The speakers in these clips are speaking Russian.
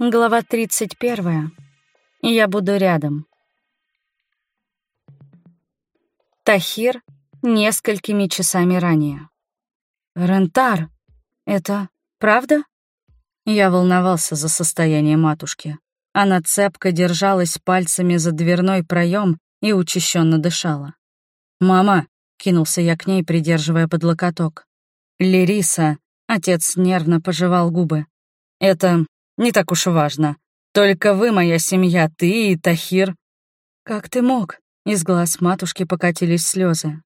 Глава 31. Я буду рядом. Тахир несколькими часами ранее. «Рентар, это правда?» Я волновался за состояние матушки. Она цепко держалась пальцами за дверной проем и учащенно дышала. «Мама!» — кинулся я к ней, придерживая под локоток. «Лериса!» — отец нервно пожевал губы. «Это не так уж важно. Только вы моя семья, ты и Тахир». «Как ты мог?» — из глаз матушки покатились слезы.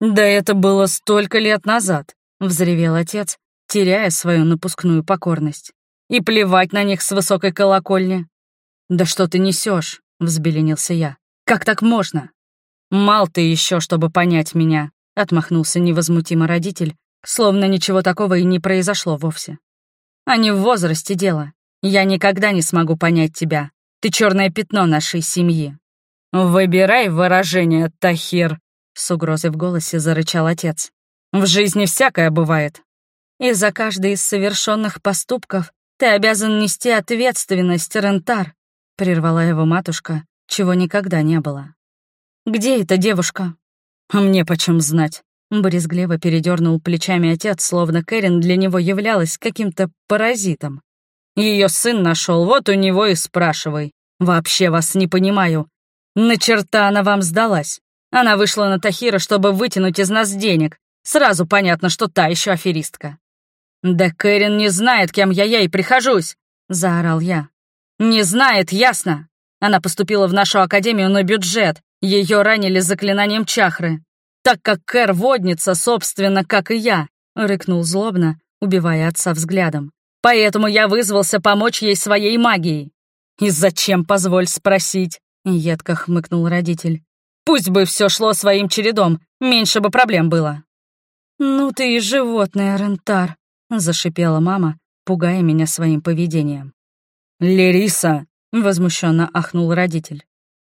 «Да это было столько лет назад», — взревел отец, теряя свою напускную покорность. «И плевать на них с высокой колокольни». «Да что ты несешь? взбеленился я. «Как так можно?» «Мал ты еще, чтобы понять меня», — отмахнулся невозмутимо родитель, словно ничего такого и не произошло вовсе. «А не в возрасте дело. Я никогда не смогу понять тебя. Ты черное пятно нашей семьи». «Выбирай выражение, Тахир», — с угрозой в голосе зарычал отец. «В жизни всякое бывает. И за каждый из совершенных поступков ты обязан нести ответственность, Рентар», — прервала его матушка, чего никогда не было. «Где эта девушка?» «А мне почем знать?» Брезгливо передернул плечами отец, словно Кэрин для него являлась каким-то паразитом. Ее сын нашел, вот у него и спрашивай. Вообще вас не понимаю. На черта она вам сдалась. Она вышла на Тахира, чтобы вытянуть из нас денег. Сразу понятно, что та еще аферистка. «Да Кэрин не знает, кем я ей прихожусь!» — заорал я. «Не знает, ясно! Она поступила в нашу академию на бюджет. Ее ранили заклинанием чахры. Так как Кэр водница, собственно, как и я», — рыкнул злобно, убивая отца взглядом. Поэтому я вызвался помочь ей своей магией. И зачем, позволь спросить?» — едко хмыкнул родитель. «Пусть бы все шло своим чередом, меньше бы проблем было». «Ну ты и животное, Рентар», — зашипела мама, пугая меня своим поведением. «Лериса!» — возмущенно ахнул родитель.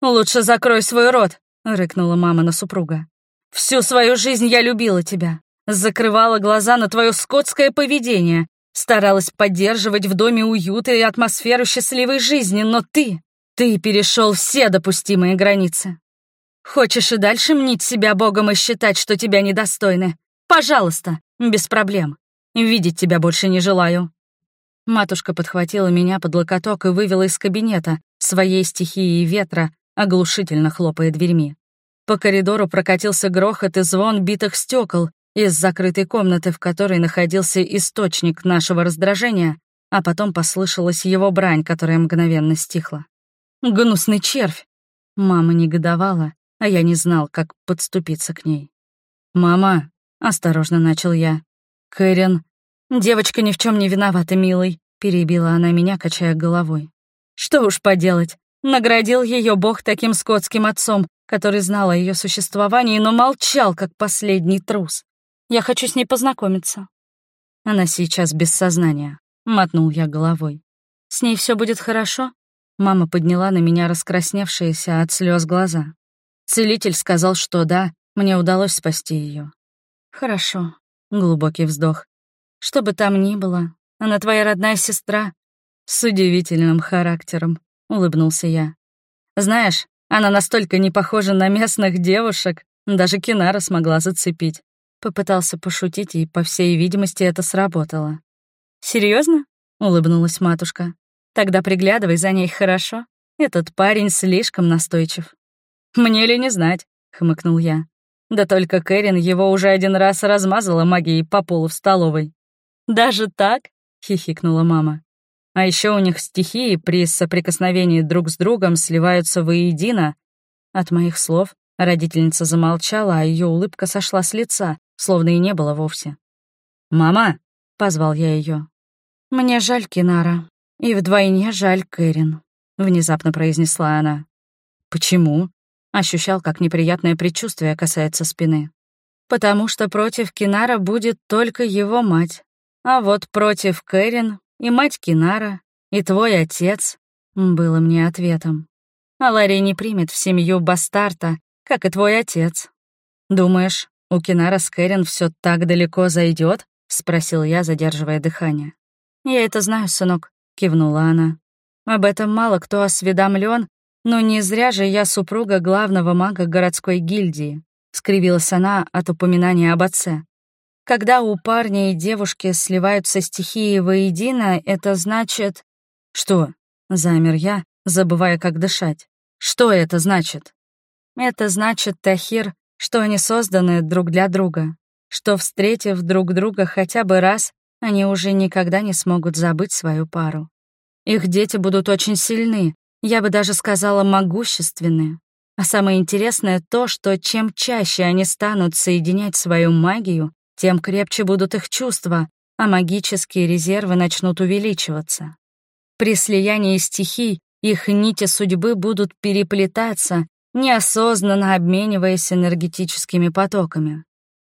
«Лучше закрой свой рот», — рыкнула мама на супруга. «Всю свою жизнь я любила тебя, закрывала глаза на твое скотское поведение, Старалась поддерживать в доме уют и атмосферу счастливой жизни, но ты, ты перешел все допустимые границы. Хочешь и дальше мнить себя богом и считать, что тебя недостойны? Пожалуйста, без проблем. Видеть тебя больше не желаю». Матушка подхватила меня под локоток и вывела из кабинета своей стихией ветра, оглушительно хлопая дверьми. По коридору прокатился грохот и звон битых стекол, из закрытой комнаты, в которой находился источник нашего раздражения, а потом послышалась его брань, которая мгновенно стихла. «Гнусный червь!» Мама негодовала, а я не знал, как подступиться к ней. «Мама!» — осторожно начал я. «Кэрин...» «Девочка ни в чем не виновата, милый», — перебила она меня, качая головой. «Что уж поделать, наградил ее Бог таким скотским отцом, который знал о ее существовании, но молчал, как последний трус. Я хочу с ней познакомиться». «Она сейчас без сознания», — мотнул я головой. «С ней все будет хорошо?» Мама подняла на меня раскрасневшиеся от слез глаза. Целитель сказал, что да, мне удалось спасти ее. «Хорошо», — глубокий вздох. «Что бы там ни было, она твоя родная сестра». «С удивительным характером», — улыбнулся я. «Знаешь, она настолько не похожа на местных девушек, даже Кинара смогла зацепить. Попытался пошутить, и, по всей видимости, это сработало. Серьезно? улыбнулась матушка. «Тогда приглядывай за ней хорошо. Этот парень слишком настойчив». «Мне ли не знать?» — хмыкнул я. Да только Кэрин его уже один раз размазала магией по полу в столовой. «Даже так?» — хихикнула мама. А еще у них стихии при соприкосновении друг с другом сливаются воедино. От моих слов родительница замолчала, а ее улыбка сошла с лица, словно и не было вовсе. «Мама!» — позвал я ее. «Мне жаль Кинара, и вдвойне жаль Кэрин», — внезапно произнесла она. «Почему?» — ощущал, как неприятное предчувствие касается спины. «Потому что против Кинара будет только его мать, а вот против Кэрин и мать Кинара, и твой отец», — было мне ответом. «А Ларри не примет в семью бастарта, как и твой отец. Думаешь, «У Кинара с все так далеко зайдет? спросил я, задерживая дыхание. «Я это знаю, сынок», — кивнула она. Об этом мало кто осведомлен, но не зря же я супруга главного мага городской гильдии», — скривилась она от упоминания об отце. «Когда у парня и девушки сливаются стихии воедино, это значит...» «Что?» — замер я, забывая, как дышать. «Что это значит?» «Это значит, Тахир, что они созданы друг для друга, что, встретив друг друга хотя бы раз, они уже никогда не смогут забыть свою пару. Их дети будут очень сильны, я бы даже сказала могущественны. А самое интересное то, что чем чаще они станут соединять свою магию, тем крепче будут их чувства, а магические резервы начнут увеличиваться. При слиянии стихий их нити судьбы будут переплетаться, неосознанно обмениваясь энергетическими потоками.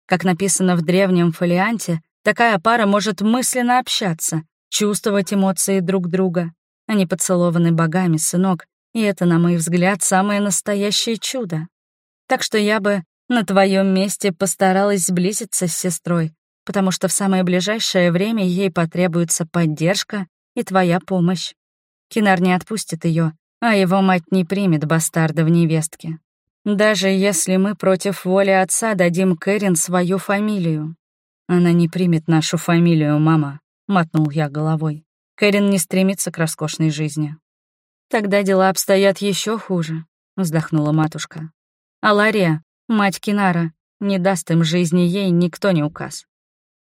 Как написано в древнем фолианте, такая пара может мысленно общаться, чувствовать эмоции друг друга. Они поцелованы богами, сынок, и это, на мой взгляд, самое настоящее чудо. Так что я бы на твоем месте постаралась сблизиться с сестрой, потому что в самое ближайшее время ей потребуется поддержка и твоя помощь. Кинар не отпустит ее, а его мать не примет бастарда в невестке. Даже если мы против воли отца дадим Кэрин свою фамилию. Она не примет нашу фамилию, мама, мотнул я головой. Кэрин не стремится к роскошной жизни. Тогда дела обстоят еще хуже, вздохнула матушка. А Лария, мать Кинара, не даст им жизни ей никто не указ.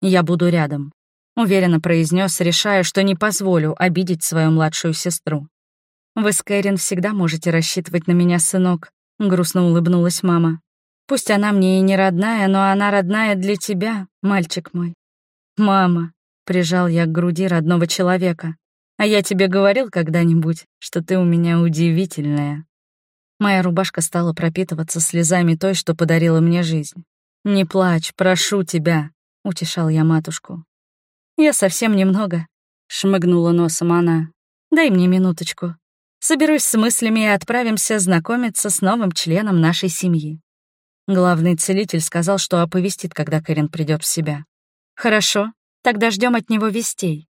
Я буду рядом, уверенно произнес, решая, что не позволю обидеть свою младшую сестру. «Вы с Кэрин всегда можете рассчитывать на меня, сынок», — грустно улыбнулась мама. «Пусть она мне и не родная, но она родная для тебя, мальчик мой». «Мама», — прижал я к груди родного человека, «а я тебе говорил когда-нибудь, что ты у меня удивительная». Моя рубашка стала пропитываться слезами той, что подарила мне жизнь. «Не плачь, прошу тебя», — утешал я матушку. «Я совсем немного», — шмыгнула носом она. «Дай мне минуточку. Соберусь с мыслями и отправимся знакомиться с новым членом нашей семьи». Главный целитель сказал, что оповестит, когда Кэрин придет в себя. «Хорошо, тогда ждем от него вестей.